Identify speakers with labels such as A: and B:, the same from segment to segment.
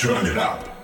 A: Turn it up.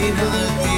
B: காலினால்